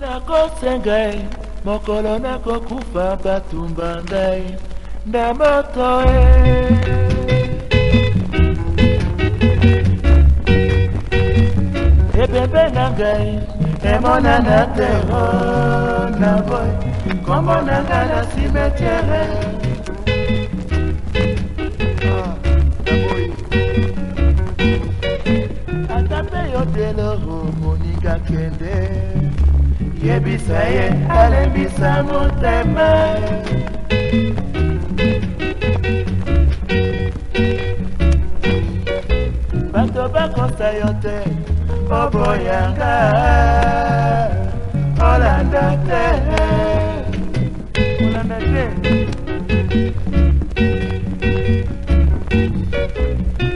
nakose ngai mokolo nakokufa batumba ngai na moto e ebembe na ngai emonana tero na boy nkombo na ngai na simetiere ah, ata mpe yo deloro moninga kende yebisa ye alembisa motema bato bakosa yo te oboyanga olanda te olanda te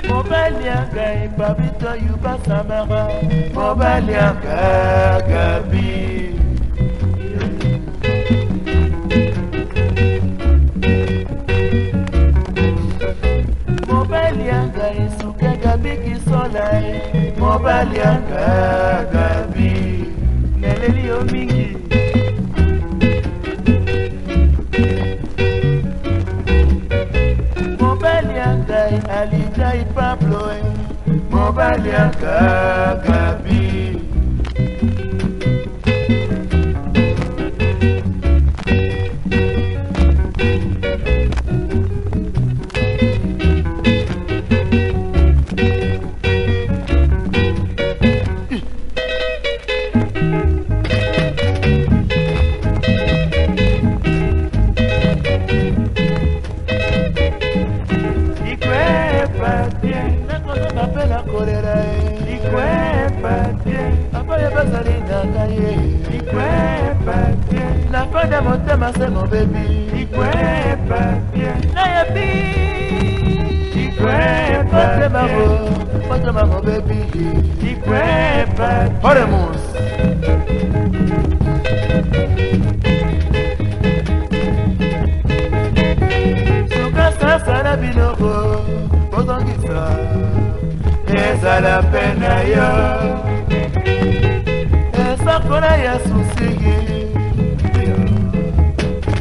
mobali ya ngai babito yubasamara mobali ya ngagabi ya ngai sukaka bikiso na ye mobali ya ngagabi neleli yo mingi mobali ya ngai alijai pablo mobali ya ngagabi Moko de motema se mo baby. Ikwe papie. Na Ikwe baby. pena yo.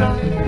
Thank you.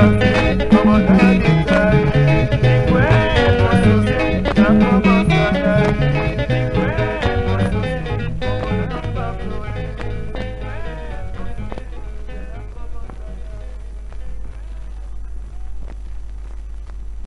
you.